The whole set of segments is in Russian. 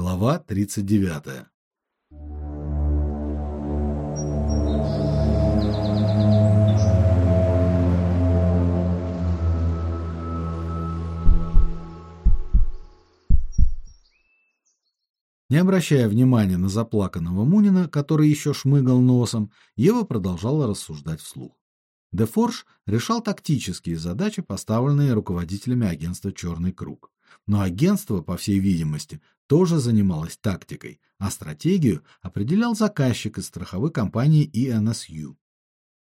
Глава 39. Не обращая внимания на заплаканного Мунина, который еще шмыгал носом, Ева продолжала рассуждать вслух. Дефорж решал тактические задачи, поставленные руководителями агентства Черный круг. Но агентство, по всей видимости, тоже занималось тактикой, а стратегию определял заказчик из страховой компании ENSU.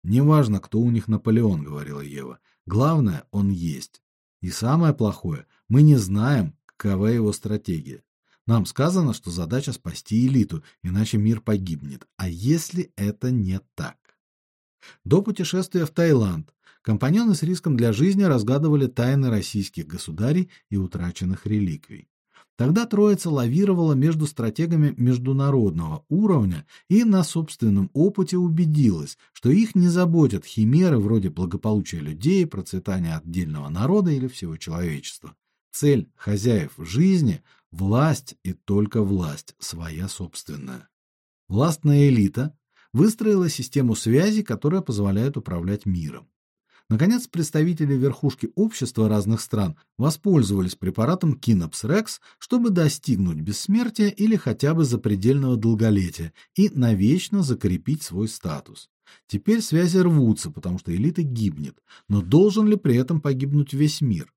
Неважно, кто у них Наполеон, говорила Ева. Главное, он есть. И самое плохое, мы не знаем, какова его стратегия. Нам сказано, что задача спасти элиту, иначе мир погибнет. А если это не так? До путешествия в Таиланд компаньоны с риском для жизни разгадывали тайны российских государей и утраченных реликвий. Тогда троица лавировала между стратегами международного уровня и на собственном опыте убедилась, что их не заботят химеры вроде благополучия людей, процветания отдельного народа или всего человечества. Цель хозяев жизни Власть и только власть, своя собственная. Властная элита выстроила систему связи, которая позволяет управлять миром. Наконец, представители верхушки общества разных стран воспользовались препаратом Кинопс Рекс, чтобы достигнуть бессмертия или хотя бы запредельного долголетия и навечно закрепить свой статус. Теперь связи рвутся, потому что элита гибнет, но должен ли при этом погибнуть весь мир?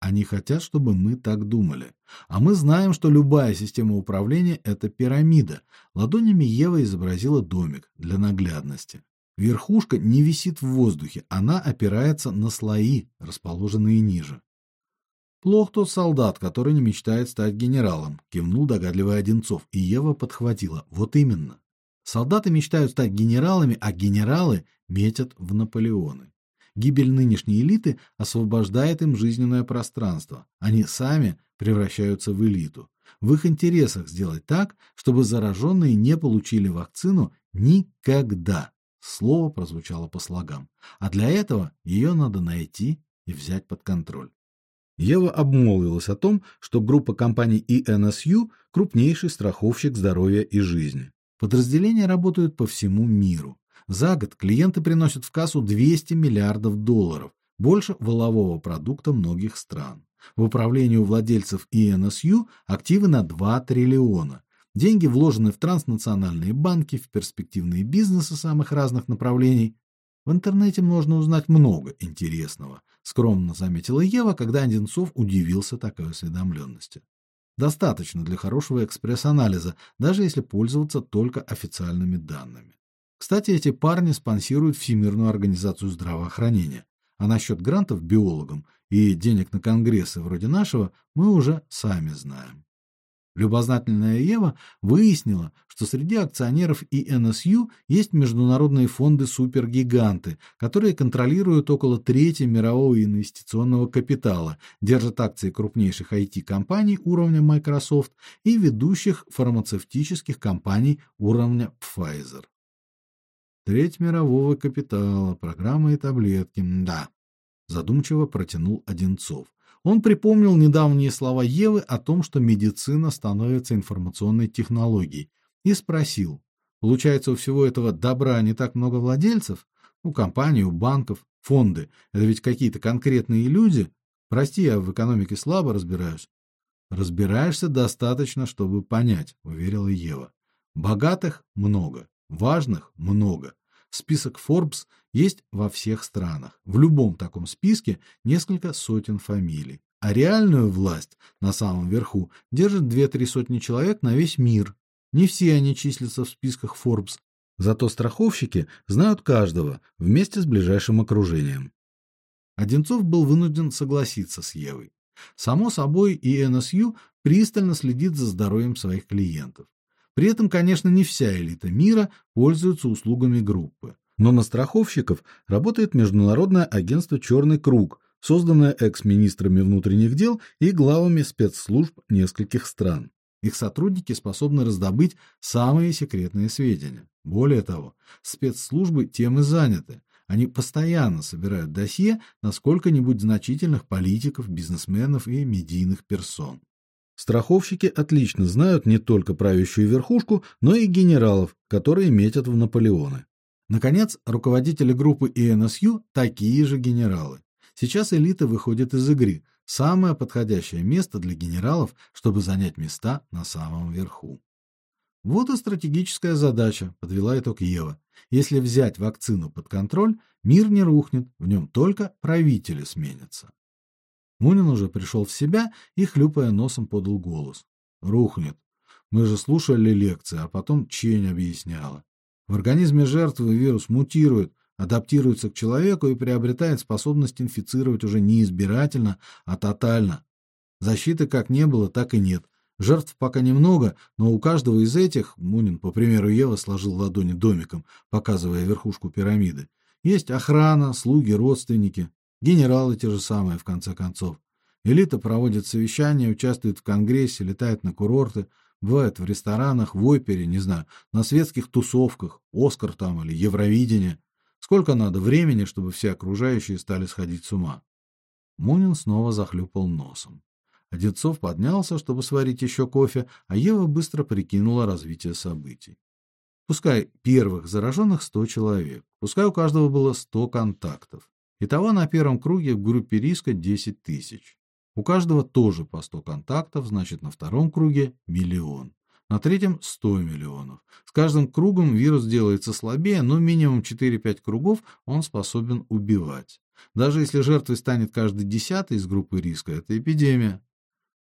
Они хотят, чтобы мы так думали. А мы знаем, что любая система управления это пирамида. Ладонями Ева изобразила домик для наглядности. Верхушка не висит в воздухе, она опирается на слои, расположенные ниже. Плох тот солдат, который не мечтает стать генералом, кивнул догадливый Одинцов, и Ева подхватила: вот именно. Солдаты мечтают стать генералами, а генералы метят в Наполеоны. Гибель нынешней элиты освобождает им жизненное пространство. Они сами превращаются в элиту. В их интересах сделать так, чтобы зараженные не получили вакцину никогда. Слово прозвучало по слогам. А для этого ее надо найти и взять под контроль. Ева обмолвилась о том, что группа компаний ENSU крупнейший страховщик здоровья и жизни. Подразделения работают по всему миру. За год клиенты приносят в кассу 200 миллиардов долларов, больше волового продукта многих стран. В управлении у владельцев ИНСЮ активы на 2 триллиона. Деньги вложены в транснациональные банки, в перспективные бизнесы самых разных направлений. В интернете можно узнать много интересного, скромно заметила Ева, когда Одинцов удивился такой осведомленности. Достаточно для хорошего экспресс-анализа, даже если пользоваться только официальными данными. Кстати, эти парни спонсируют Всемирную организацию здравоохранения. А насчет грантов биологам и денег на конгрессы вроде нашего мы уже сами знаем. Любознательная Ева выяснила, что среди акционеров ИНСЮ есть международные фонды-супергиганты, которые контролируют около трети мирового инвестиционного капитала, держат акции крупнейших IT-компаний уровня Microsoft и ведущих фармацевтических компаний уровня Pfizer. Треть мирового капитала, программы и таблетки. Да. Задумчиво протянул Одинцов. Он припомнил недавние слова Евы о том, что медицина становится информационной технологией, и спросил: "Получается, у всего этого добра не так много владельцев? У компаний, у банков, фонды это ведь какие-то конкретные люди? Прости, я в экономике слабо разбираюсь". Разбираешься достаточно, чтобы понять, уверила Ева. Богатых много, Важных много. Список Forbes есть во всех странах. В любом таком списке несколько сотен фамилий. А реальную власть на самом верху держит две-три сотни человек на весь мир. Не все они числятся в списках Forbes, зато страховщики знают каждого вместе с ближайшим окружением. Одинцов был вынужден согласиться с Евой. Само собой, и НСЮ пристально следит за здоровьем своих клиентов. При этом, конечно, не вся элита мира пользуется услугами группы. Но на страховщиков работает международное агентство Черный круг, созданное экс-министрами внутренних дел и главами спецслужб нескольких стран. Их сотрудники способны раздобыть самые секретные сведения. Более того, спецслужбы тем и заняты. Они постоянно собирают досье на сколько-нибудь значительных политиков, бизнесменов и медийных персон. Страховщики отлично знают не только правящую верхушку, но и генералов, которые метят в Наполеоны. Наконец, руководители группы ИНСЮ такие же генералы. Сейчас элита выходит из игры. Самое подходящее место для генералов, чтобы занять места на самом верху. Вот и стратегическая задача, подвела итог Ева. Если взять вакцину под контроль, мир не рухнет, в нем только правители сменятся. Мунин уже пришел в себя и хлюпая носом подал голос. Рухнет. Мы же слушали лекции, а потом Чень объясняла. В организме жертвы вирус мутирует, адаптируется к человеку и приобретает способность инфицировать уже не избирательно, а тотально. Защиты как не было, так и нет. Жертв пока немного, но у каждого из этих, Мунин, по примеру Евы, сложил ладони домиком, показывая верхушку пирамиды. Есть охрана, слуги, родственники. Генералы те же самые, в конце концов. Элита проводит совещания, участвует в конгрессе, летает на курорты, бывает в ресторанах, в опере, не знаю, на светских тусовках, Оскар там или Евровидение. Сколько надо времени, чтобы все окружающие стали сходить с ума? Мунин снова захлюпал носом. Одинцов поднялся, чтобы сварить еще кофе, а Ева быстро прикинула развитие событий. Пускай первых зараженных сто человек, пускай у каждого было сто контактов. Итого на первом круге в группе риска 10 тысяч. У каждого тоже по 100 контактов, значит, на втором круге миллион. На третьем 100 миллионов. С каждым кругом вирус делается слабее, но минимум 4-5 кругов он способен убивать. Даже если жертвой станет каждый десятый из группы риска, это эпидемия.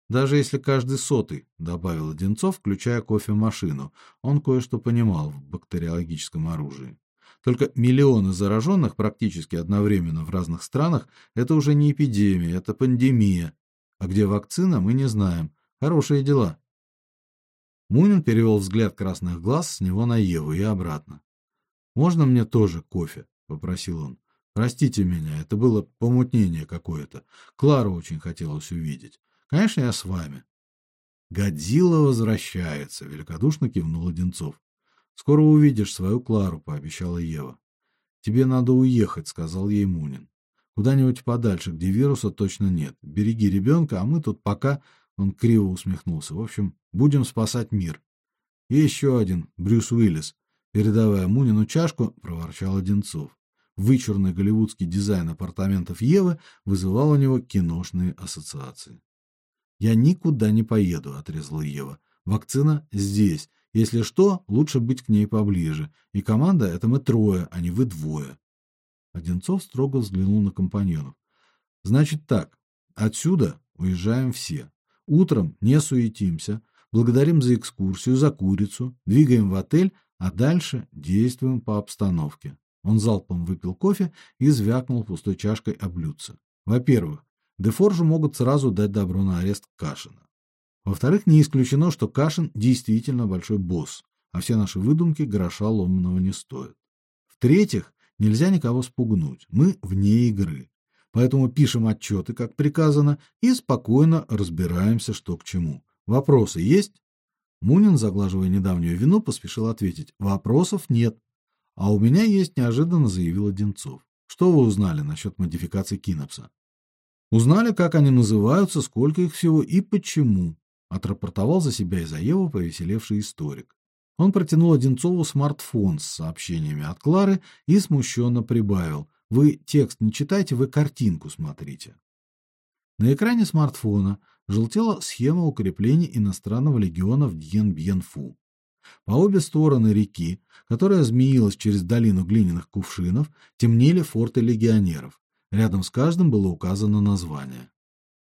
Даже если каждый сотый, добавил Одинцов, включая кофемашину. Он кое-что понимал в бактериологическом оружии. Только миллионы зараженных практически одновременно в разных странах это уже не эпидемия, это пандемия. А где вакцина, мы не знаем. Хорошие дела. Мунин перевел взгляд красных глаз с него на Еву и обратно. Можно мне тоже кофе, попросил он. Простите меня, это было помутнение какое-то. Клару очень хотелось увидеть. Конечно, я с вами. Годзилла возвращается, великодушно кивнул Одинцов. Скоро увидишь свою Клару, пообещала Ева. Тебе надо уехать, сказал ей Мунин. Куда-нибудь подальше, где вируса точно нет. Береги ребенка, а мы тут пока, он криво усмехнулся. В общем, будем спасать мир. И еще один, Брюс Уиллис, передавая Мунину чашку, проворчал Одинцов. Вычурный голливудский дизайн апартаментов Евы вызывал у него киношные ассоциации. Я никуда не поеду, отрезала Ева. Вакцина здесь, если что, лучше быть к ней поближе. И команда это мы трое, а не вы двое. Одинцов строго взглянул на компаньонов. Значит так, отсюда уезжаем все. Утром не суетимся, благодарим за экскурсию, за курицу, двигаем в отель, а дальше действуем по обстановке. Он залпом выпил кофе и звякнул пустой чашкой об блюдце. Во-первых, Дефоржу могут сразу дать добро на арест Кашина. Во-вторых, не исключено, что Кашин действительно большой босс, а все наши выдумки гроша ломаного не стоят. В-третьих, нельзя никого спугнуть. Мы вне игры. Поэтому пишем отчеты, как приказано, и спокойно разбираемся, что к чему. Вопросы есть? Мунин, заглаживая недавнюю вину, поспешил ответить: "Вопросов нет. А у меня есть", неожиданно заявил Одинцов. "Что вы узнали насчет модификаций Кинопса?" "Узнали, как они называются, сколько их всего и почему отрапортовал за себя и за Еву повеселевший историк. Он протянул Одинцову смартфон с сообщениями от Клары и смущенно прибавил: "Вы текст не читайте, вы картинку смотрите". На экране смартфона желтела схема укрепления иностранного легиона в Дьенбьенфу. По обе стороны реки, которая змеилась через долину глиняных кувшинов, темнели форты легионеров. Рядом с каждым было указано название: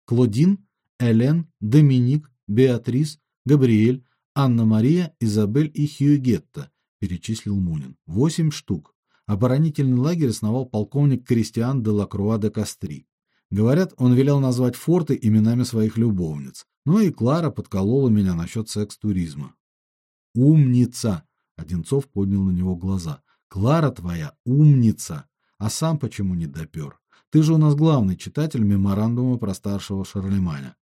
Клодин, Элен, Доминик, Беатрис, Габриэль, Анна-Мария, Изабель и Хьюгетта, перечислил Мунин. Восемь штук. Оборонительный лагерь основал полковник Кристиан де Лакруа де Кастри. Говорят, он велел назвать форты именами своих любовниц. Ну и Клара подколола меня насчет секс-туризма. Умница, Одинцов поднял на него глаза. Клара твоя умница. А сам почему не допер? Ты же у нас главный читатель меморандума про старшего Шарлеманя.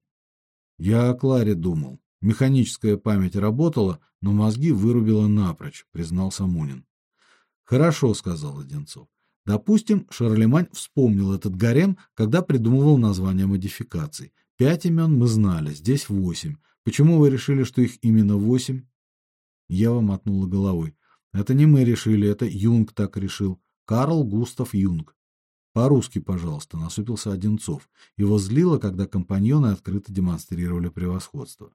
Я о Кларе думал. Механическая память работала, но мозги вырубила напрочь, признался Мунин. Хорошо, сказал Одинцов. Допустим, Шарлемань вспомнил этот гарем, когда придумывал название модификаций. Пять имен мы знали, здесь восемь. Почему вы решили, что их именно восемь? Ева мотнула головой. Это не мы решили, это Юнг так решил. Карл Густав Юнг. По-русски, пожалуйста, насупился Одинцов. Его злило, когда компаньоны открыто демонстрировали превосходство.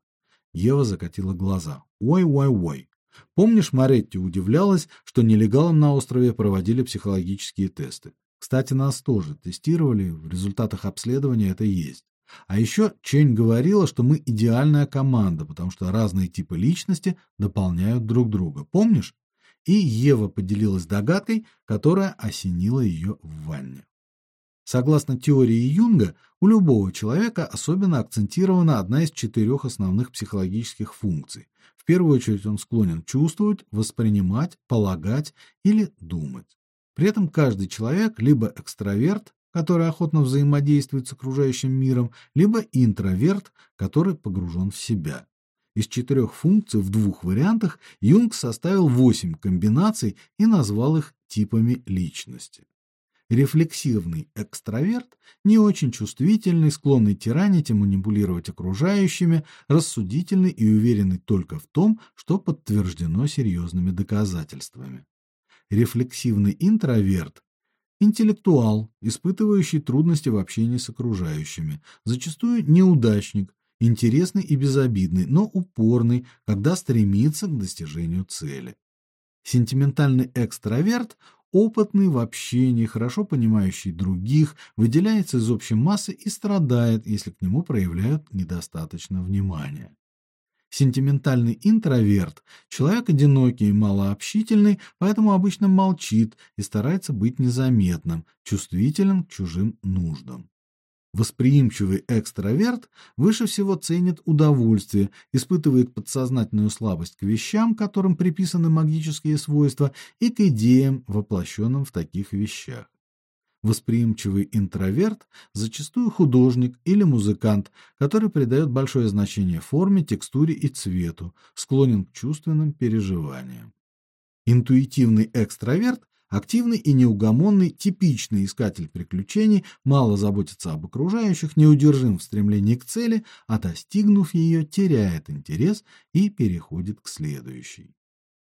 Ева закатила глаза. Ой-ой-ой. Помнишь, Маретти удивлялась, что нелегалам на острове проводили психологические тесты. Кстати, нас тоже тестировали, в результатах обследования это есть. А еще Чень говорила, что мы идеальная команда, потому что разные типы личности дополняют друг друга. Помнишь? И Ева поделилась догадкой, которая осенила ее в ванне. Согласно теории Юнга, у любого человека особенно акцентирована одна из четырех основных психологических функций. В первую очередь он склонен чувствовать, воспринимать, полагать или думать. При этом каждый человек либо экстраверт, который охотно взаимодействует с окружающим миром, либо интроверт, который погружен в себя. Из четырех функций в двух вариантах Юнг составил восемь комбинаций и назвал их типами личности. Рефлексивный экстраверт, не очень чувствительный, склонный тиранить и манипулировать окружающими, рассудительный и уверенный только в том, что подтверждено серьезными доказательствами. Рефлексивный интроверт интеллектуал, испытывающий трудности в общении с окружающими, зачастую неудачник, интересный и безобидный, но упорный, когда стремится к достижению цели. Сентиментальный экстраверт опытный в общении, хорошо понимающий других, выделяется из общей массы и страдает, если к нему проявляют недостаточно внимания. Сентиментальный интроверт человек одинокий и малообщительный, поэтому обычно молчит и старается быть незаметным, чувствителен к чужим нуждам. Восприимчивый экстраверт выше всего ценит удовольствие, испытывает подсознательную слабость к вещам, которым приписаны магические свойства, и к идеям, воплощенным в таких вещах. Восприимчивый интроверт зачастую художник или музыкант, который придает большое значение форме, текстуре и цвету, склонен к чувственным переживаниям. Интуитивный экстраверт Активный и неугомонный, типичный искатель приключений, мало заботится об окружающих, неудержим в стремлении к цели, а достигнув ее, теряет интерес и переходит к следующей.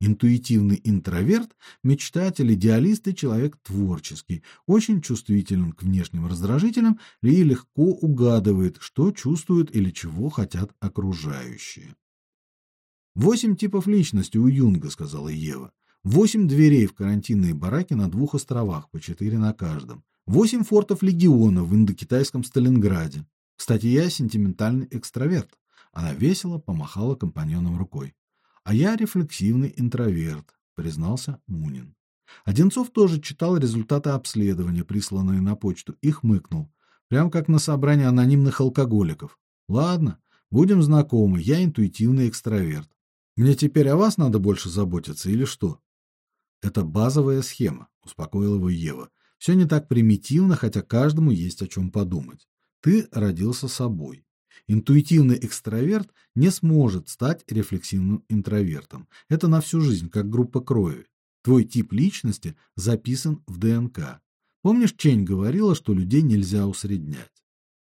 Интуитивный интроверт, мечтатель, идеалист и человек творческий, очень чувствителен к внешним раздражителям и легко угадывает, что чувствуют или чего хотят окружающие. Восемь типов личности у Юнга, сказала Ева. Восемь дверей в карантинные бараки на двух островах, по четыре на каждом. Восемь фортов легиона в индокитайском Сталинграде. Кстати, я сентиментальный экстраверт. Она весело помахала компаньонам рукой. А я рефлексивный интроверт, признался Мунин. Одинцов тоже читал результаты обследования, присланные на почту, и хмыкнул, прям как на собрании анонимных алкоголиков. Ладно, будем знакомы. Я интуитивный экстраверт. Мне теперь о вас надо больше заботиться или что? Это базовая схема, успокоила его Ева. Все не так примитивно, хотя каждому есть о чем подумать. Ты родился собой. Интуитивный экстраверт не сможет стать рефлексивным интровертом. Это на всю жизнь, как группа крови. Твой тип личности записан в ДНК. Помнишь, Чень говорила, что людей нельзя усреднять?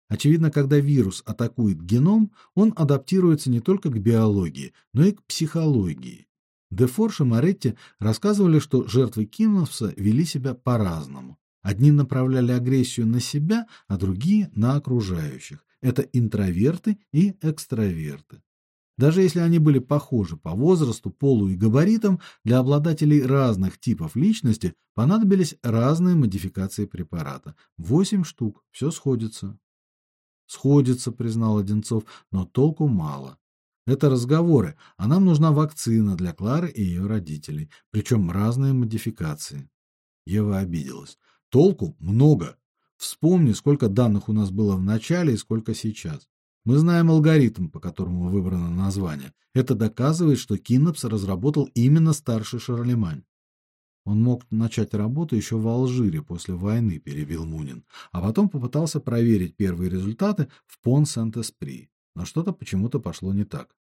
Очевидно, когда вирус атакует геном, он адаптируется не только к биологии, но и к психологии. Дефорш и Моретти рассказывали, что жертвы Киновса вели себя по-разному. Одни направляли агрессию на себя, а другие на окружающих. Это интроверты и экстраверты. Даже если они были похожи по возрасту, полу и габаритам, для обладателей разных типов личности понадобились разные модификации препарата. Восемь штук, все сходится. Сходится, признал Одинцов, но толку мало. Это разговоры, а нам нужна вакцина для Клары и ее родителей, причем разные модификации. Ева обиделась. Толку много. Вспомни, сколько данных у нас было в начале и сколько сейчас. Мы знаем алгоритм, по которому выбрано название. Это доказывает, что Кинопс разработал именно старший Шарлемань. Он мог начать работу еще в Алжире после войны, перебил Мунин, а потом попытался проверить первые результаты в Пон-Сент-Эспри но что-то почему-то пошло не так.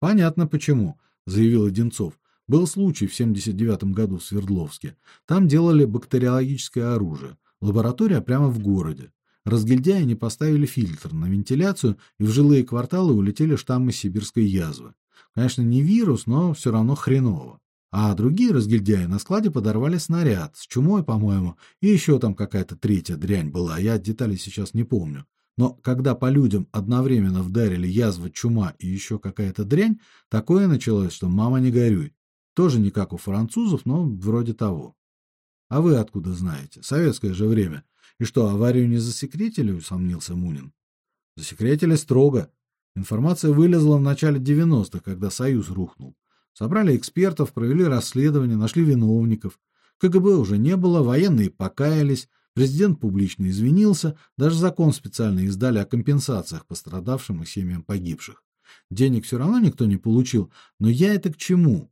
Понятно почему, заявил Одинцов. Был случай в 79 году в Свердловске. Там делали бактериологическое оружие. Лаборатория прямо в городе. разгильдяи не поставили фильтр на вентиляцию, и в жилые кварталы улетели штаммы сибирской язвы. Конечно, не вирус, но все равно хреново. А другие разгильдяи на складе подорвали снаряд с чумой, по-моему, и еще там какая-то третья дрянь была, я деталей сейчас не помню. Но когда по людям одновременно вдарили язва, чума и еще какая-то дрянь, такое началось, что мама не горюй. Тоже не как у французов, но вроде того. А вы откуда знаете? Советское же время. И что, аварию не засекретили, усомнился Мунин. Засекретили строго. Информация вылезла в начале 90-х, когда Союз рухнул. Собрали экспертов, провели расследование, нашли виновников. КГБ уже не было, военные покаялись, президент публично извинился, даже закон специально издали о компенсациях пострадавшим и семьям погибших. Денег все равно никто не получил, но я это к чему?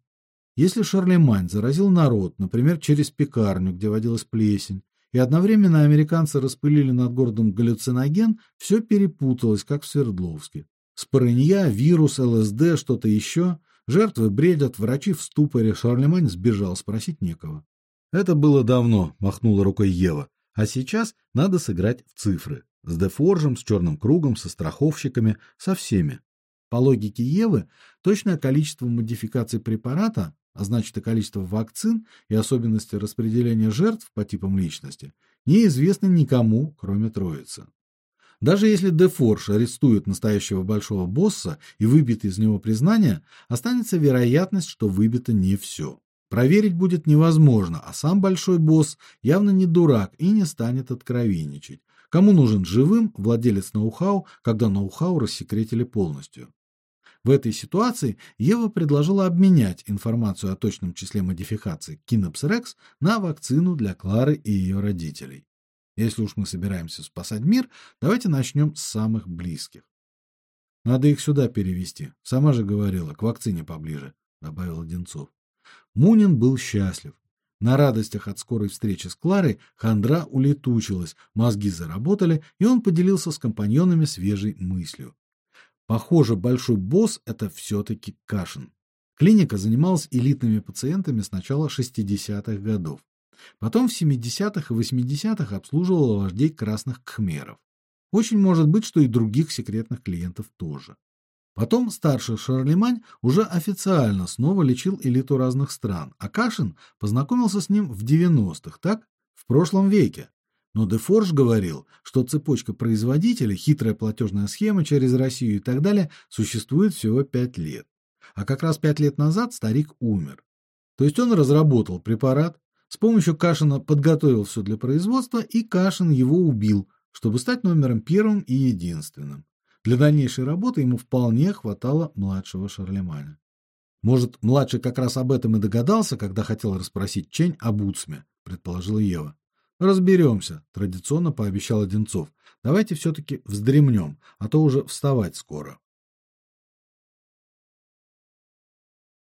Если Шарлемань заразил народ, например, через пекарню, где водилась плесень, и одновременно американцы распылили над городом галлюциноген, все перепуталось, как в Свердловске. Спорынья, вирус, ЛСД, что-то еще. Жертвы бредят, врачи в ступоре, Шарлемань сбежал, спросить некого. Это было давно, махнула рукой Ева. А сейчас надо сыграть в цифры. С Дефоржем, с черным кругом, со страховщиками, со всеми. По логике Евы, точное количество модификаций препарата а значит и количество вакцин и особенности распределения жертв по типам личности, неизвестны никому, кроме Троицы. Даже если Дефорж арестует настоящего большого босса и выбьет из него признание, останется вероятность, что выбито не все. Проверить будет невозможно, а сам большой босс явно не дурак и не станет откровенничать. Кому нужен живым владелец ноу-хау, когда ноу-хау рассекретили полностью? В этой ситуации Ева предложила обменять информацию о точном числе модификаций Кинопс Рекс на вакцину для Клары и ее родителей. Если уж мы собираемся спасать мир, давайте начнем с самых близких. Надо их сюда перевести. Сама же говорила, к вакцине поближе, добавил Одинцов. Мунин был счастлив. На радостях от скорой встречи с Кларой хандра улетучилась, мозги заработали, и он поделился с компаньонами свежей мыслью. Похоже, большой босс это все таки Кашин. Клиника занималась элитными пациентами с начала 60-х годов. Потом в 70-х и 80-х обслуживала вождей красных кхмеров. Очень может быть, что и других секретных клиентов тоже. Потом старший Шарлемань уже официально снова лечил элиту разных стран, а Кашин познакомился с ним в 90-х, так? В прошлом веке. Но Дефорж говорил, что цепочка производителей, хитрая платежная схема через Россию и так далее существует всего пять лет. А как раз пять лет назад старик умер. То есть он разработал препарат, с помощью Кашина подготовил все для производства, и Кашин его убил, чтобы стать номером первым и единственным. Для дальнейшей работы ему вполне хватало младшего Шарлеманя. Может, младший как раз об этом и догадался, когда хотел расспросить Чень об Уцме, предположила Ева. Разберемся, традиционно пообещал Одинцов. Давайте все таки вздремнем, а то уже вставать скоро.